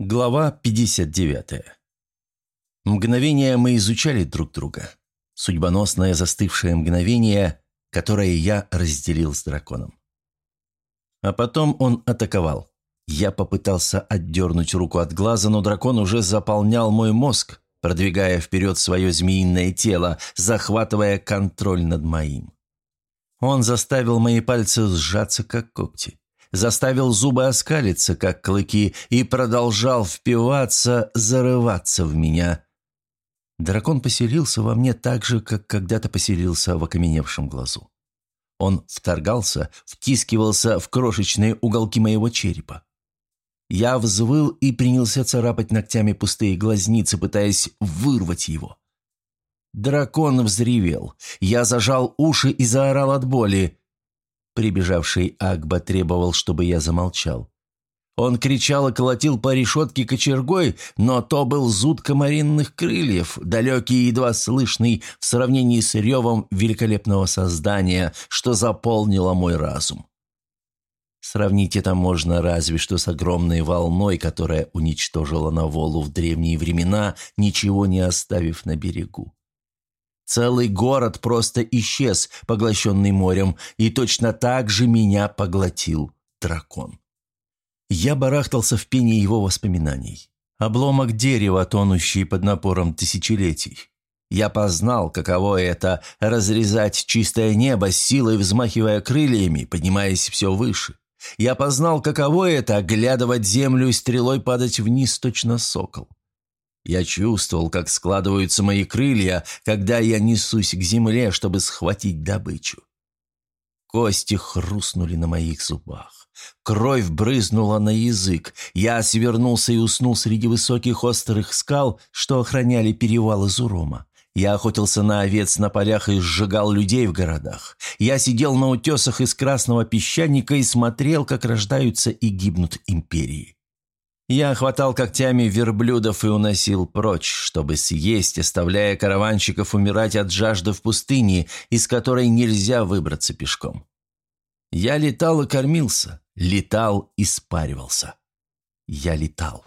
Глава 59. Мгновение мы изучали друг друга. Судьбоносное застывшее мгновение, которое я разделил с драконом. А потом он атаковал. Я попытался отдернуть руку от глаза, но дракон уже заполнял мой мозг, продвигая вперед свое змеиное тело, захватывая контроль над моим. Он заставил мои пальцы сжаться, как когти заставил зубы оскалиться, как клыки, и продолжал впиваться, зарываться в меня. Дракон поселился во мне так же, как когда-то поселился в окаменевшем глазу. Он вторгался, втискивался в крошечные уголки моего черепа. Я взвыл и принялся царапать ногтями пустые глазницы, пытаясь вырвать его. Дракон взревел. Я зажал уши и заорал от боли. Прибежавший Агба требовал, чтобы я замолчал. Он кричал и колотил по решетке кочергой, но то был зуд комаринных крыльев, далекий и едва слышный в сравнении с ревом великолепного создания, что заполнило мой разум. Сравнить это можно разве что с огромной волной, которая уничтожила Наволу в древние времена, ничего не оставив на берегу. Целый город просто исчез, поглощенный морем, и точно так же меня поглотил дракон. Я барахтался в пене его воспоминаний. Обломок дерева, тонущий под напором тысячелетий. Я познал, каково это – разрезать чистое небо, силой взмахивая крыльями, поднимаясь все выше. Я познал, каково это – оглядывать землю и стрелой падать вниз, точно сокол. Я чувствовал, как складываются мои крылья, когда я несусь к земле, чтобы схватить добычу. Кости хрустнули на моих зубах. Кровь брызнула на язык. Я свернулся и уснул среди высоких острых скал, что охраняли перевал из Урома. Я охотился на овец на полях и сжигал людей в городах. Я сидел на утесах из красного песчаника и смотрел, как рождаются и гибнут империи. Я хватал когтями верблюдов и уносил прочь, чтобы съесть, оставляя караванщиков умирать от жажды в пустыне, из которой нельзя выбраться пешком. Я летал и кормился, летал и спаривался. Я летал.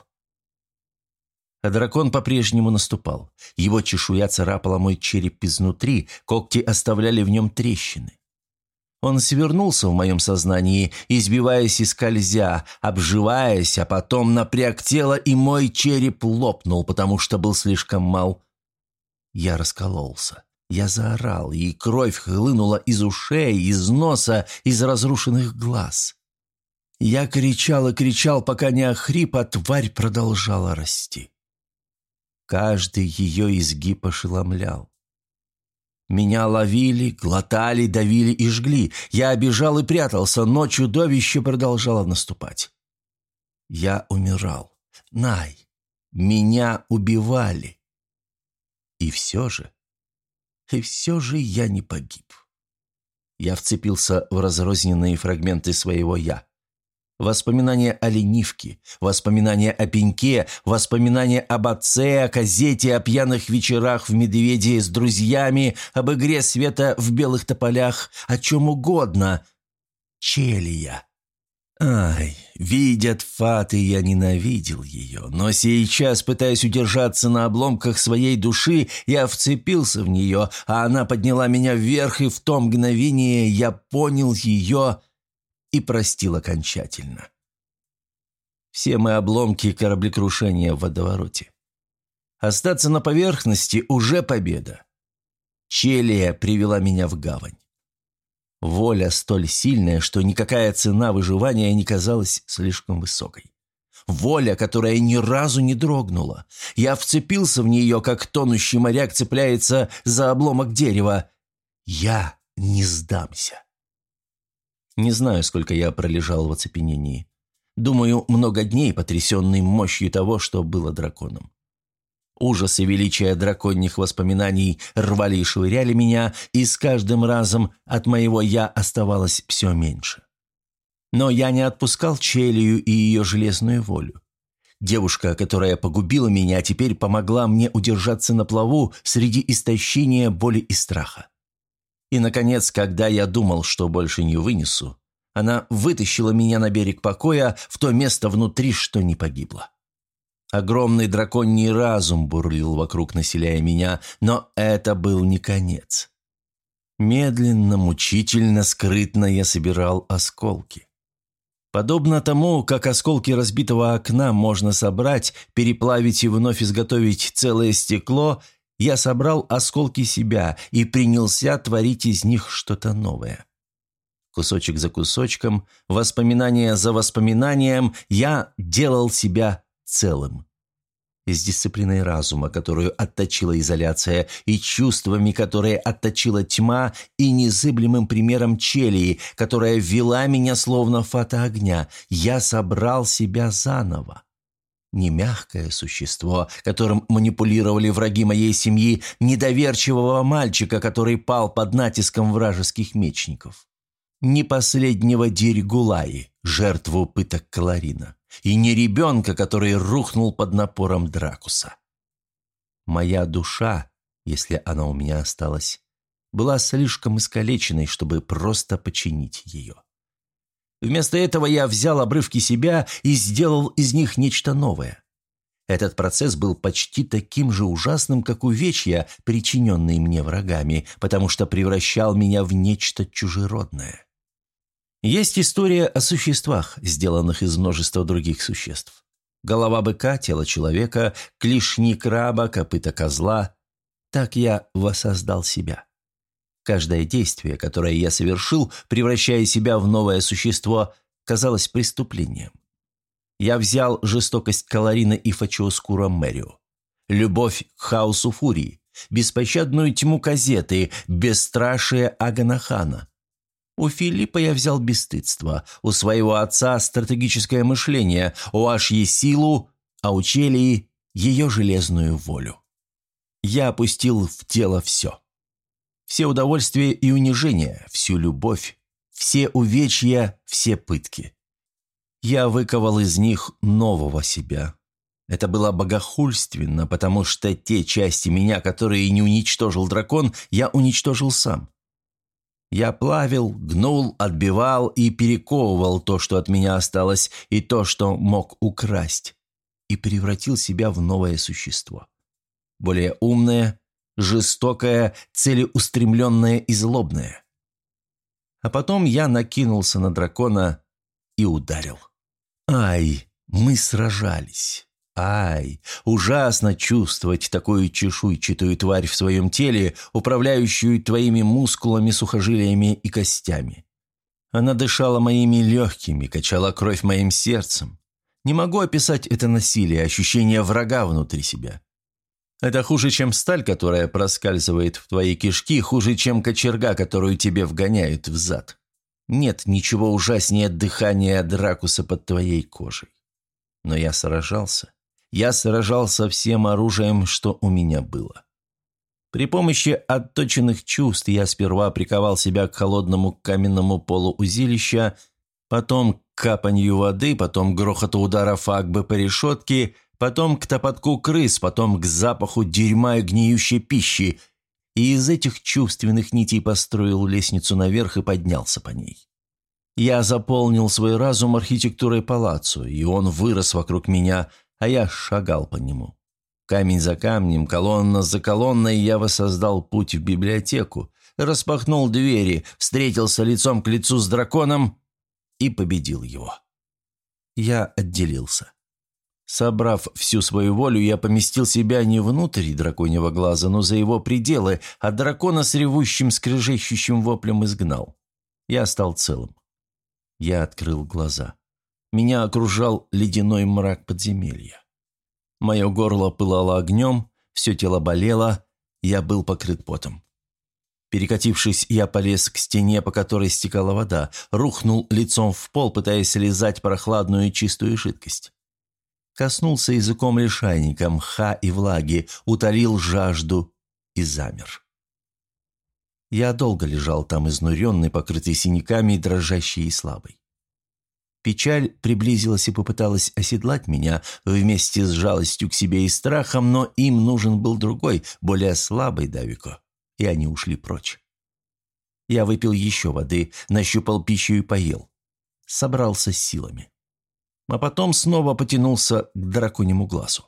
А дракон по-прежнему наступал. Его чешуя царапала мой череп изнутри, когти оставляли в нем трещины. Он свернулся в моем сознании, избиваясь и скользя, обживаясь, а потом напряг тело, и мой череп лопнул, потому что был слишком мал. Я раскололся. Я заорал, и кровь хлынула из ушей, из носа, из разрушенных глаз. Я кричал и кричал, пока не охрип, а тварь продолжала расти. Каждый ее изгиб ошеломлял. Меня ловили, глотали, давили и жгли. Я обижал и прятался, но чудовище продолжало наступать. Я умирал. Най, меня убивали. И все же, и все же я не погиб. Я вцепился в разрозненные фрагменты своего «я». Воспоминания о ленивке, воспоминания о пеньке, воспоминания об отце, о газете, о пьяных вечерах в «Медведе» с друзьями, об игре света в белых тополях, о чем угодно. Челия. Ай, видят фаты, я ненавидел ее, но сейчас, пытаясь удержаться на обломках своей души, я вцепился в нее, а она подняла меня вверх, и в то мгновение я понял ее и простил окончательно. Все мы обломки кораблекрушения в водовороте. Остаться на поверхности уже победа. Челия привела меня в гавань. Воля столь сильная, что никакая цена выживания не казалась слишком высокой. Воля, которая ни разу не дрогнула. Я вцепился в нее, как тонущий моряк цепляется за обломок дерева. Я не сдамся. Не знаю, сколько я пролежал в оцепенении. Думаю, много дней, потрясенный мощью того, что было драконом. Ужас и величие драконьих воспоминаний рвали и швыряли меня, и с каждым разом от моего «я» оставалось все меньше. Но я не отпускал Челию и ее железную волю. Девушка, которая погубила меня, теперь помогла мне удержаться на плаву среди истощения, боли и страха. И, наконец, когда я думал, что больше не вынесу, она вытащила меня на берег покоя в то место внутри, что не погибло. Огромный драконий разум бурлил вокруг, населяя меня, но это был не конец. Медленно, мучительно, скрытно я собирал осколки. Подобно тому, как осколки разбитого окна можно собрать, переплавить и вновь изготовить целое стекло, я собрал осколки себя и принялся творить из них что-то новое. Кусочек за кусочком, воспоминание за воспоминанием я делал себя целым. С дисциплиной разума, которую отточила изоляция, и чувствами, которые отточила тьма, и незыблемым примером челии, которая вела меня словно фата огня, я собрал себя заново. Не мягкое существо, которым манипулировали враги моей семьи, недоверчивого мальчика, который пал под натиском вражеских мечников. Не последнего Дирь-Гулаи, жертву пыток Каларина и не ребенка, который рухнул под напором Дракуса. Моя душа, если она у меня осталась, была слишком искалеченной, чтобы просто починить ее. Вместо этого я взял обрывки себя и сделал из них нечто новое. Этот процесс был почти таким же ужасным, как увечья, причиненные мне врагами, потому что превращал меня в нечто чужеродное. Есть история о существах, сделанных из множества других существ. Голова быка, тело человека, клешни краба, копыта козла. Так я воссоздал себя. Каждое действие, которое я совершил, превращая себя в новое существо, казалось преступлением. Я взял жестокость Каларина и Фачиоскура Мэрио, любовь к хаосу Фурии, беспощадную тьму Казеты, бесстрашие Аганахана, у Филиппа я взял бесстыдство, у своего отца стратегическое мышление, у Ашьи силу, а у Челии ее железную волю. Я опустил в тело все. Все удовольствия и унижения, всю любовь, все увечья, все пытки. Я выковал из них нового себя. Это было богохульственно, потому что те части меня, которые не уничтожил дракон, я уничтожил сам. Я плавил, гнул, отбивал и перековывал то, что от меня осталось, и то, что мог украсть, и превратил себя в новое существо. Более умное, жестокое, целеустремленное и злобное. А потом я накинулся на дракона и ударил. Ай, мы сражались. Ай, ужасно чувствовать такую чешуйчатую тварь в своем теле, управляющую твоими мускулами, сухожилиями и костями. Она дышала моими легкими, качала кровь моим сердцем. Не могу описать это насилие, ощущение врага внутри себя. Это хуже, чем сталь, которая проскальзывает в твои кишки, хуже, чем кочерга, которую тебе вгоняют в зад. Нет ничего ужаснее дыхания Дракуса под твоей кожей. Но я сражался я сражался всем оружием, что у меня было. При помощи отточенных чувств я сперва приковал себя к холодному каменному полу узилища, потом к капанью воды, потом грохоту удара фагбы по решетке, потом к топотку крыс, потом к запаху дерьма и гниющей пищи, и из этих чувственных нитей построил лестницу наверх и поднялся по ней. Я заполнил свой разум архитектурой палаццо, и он вырос вокруг меня – а я шагал по нему. Камень за камнем, колонна за колонной я воссоздал путь в библиотеку, распахнул двери, встретился лицом к лицу с драконом и победил его. Я отделился. Собрав всю свою волю, я поместил себя не внутрь драконьего глаза, но за его пределы, а дракона с ревущим, скрежещущим воплем изгнал. Я стал целым. Я открыл глаза. Меня окружал ледяной мрак подземелья. Мое горло пылало огнем, все тело болело, я был покрыт потом. Перекатившись, я полез к стене, по которой стекала вода, рухнул лицом в пол, пытаясь лизать прохладную и чистую жидкость. Коснулся языком лишайника, мха и влаги, утолил жажду и замер. Я долго лежал там изнуренный, покрытый синяками, дрожащий и слабый. Печаль приблизилась и попыталась оседлать меня вместе с жалостью к себе и страхом, но им нужен был другой, более слабый Давико, и они ушли прочь. Я выпил еще воды, нащупал пищу и поел. Собрался с силами. А потом снова потянулся к драконьему глазу.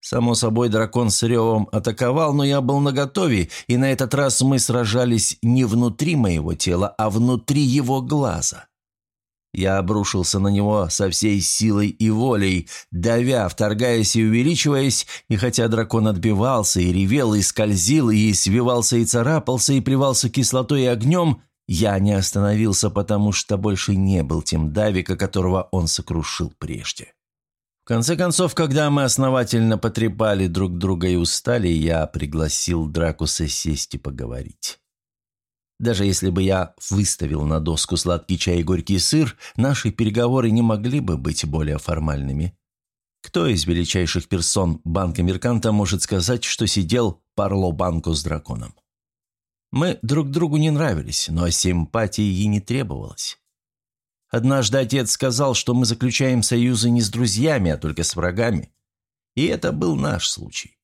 Само собой, дракон с ревом атаковал, но я был наготове, и на этот раз мы сражались не внутри моего тела, а внутри его глаза. Я обрушился на него со всей силой и волей, давя, вторгаясь и увеличиваясь, и хотя дракон отбивался и ревел, и скользил, и свивался, и царапался, и плевался кислотой и огнем, я не остановился, потому что больше не был тем Давика, которого он сокрушил прежде. В конце концов, когда мы основательно потрепали друг друга и устали, я пригласил Дракуса сесть и поговорить. Даже если бы я выставил на доску сладкий чай и горький сыр, наши переговоры не могли бы быть более формальными. Кто из величайших персон банка Мерканта может сказать, что сидел парло банку с драконом? Мы друг другу не нравились, но симпатии и не требовалось. Однажды отец сказал, что мы заключаем союзы не с друзьями, а только с врагами. И это был наш случай.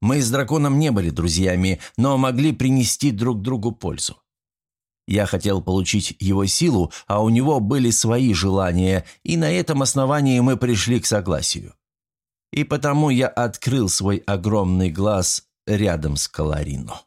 Мы с драконом не были друзьями, но могли принести друг другу пользу. Я хотел получить его силу, а у него были свои желания, и на этом основании мы пришли к согласию. И потому я открыл свой огромный глаз рядом с Каларино.